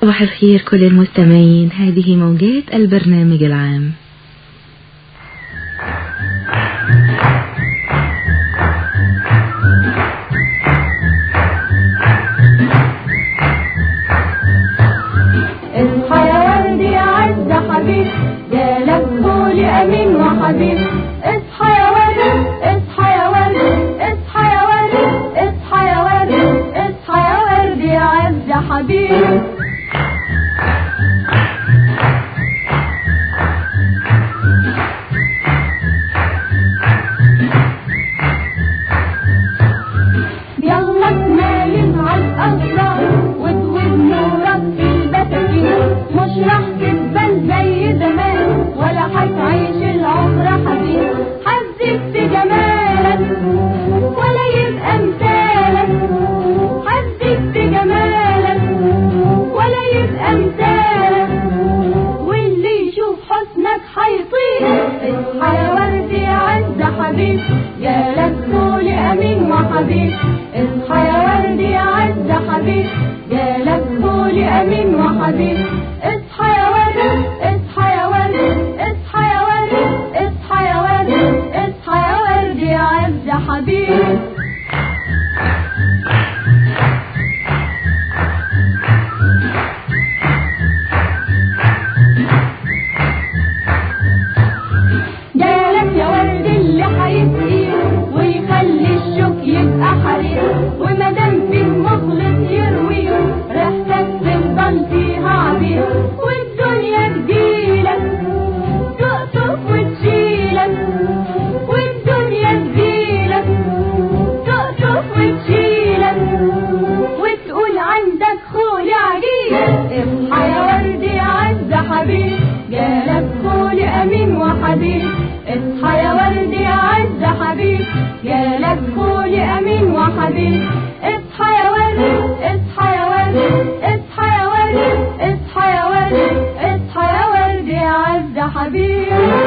صباح الخير كل المستمعين. هذه موجات البرنامج العام. ورد يا عز اصحى يا اصحى يا اصحى يا اصحى يا اصحى يا يا عز مش راح تتبان زي زمان ولا هتعيش العمر حزين. حزك في ولا يبقى مثالك. حزك في ولا يبقى مثالك. واللي يشوف حسنك هيطير. اصحى يا ورد يا عز حبيب جالك طول أمين وحبيب. حبيب يا ورد اللي هيسقيه ويخلي الشوك يبقى حرير ومادام فيه مخلص يرويه ريحتك تفضل فيها عبير اصحى يا وردي عز حبيب جالك كل أمين وحبيب. اصحى يا وردي عز حبيب جالك كل أمين وحبيب. اصحى يا وردي اصحى يا وردي اصحى يا وردي اصحى يا وردي اصحى يا وردي عز حبيب.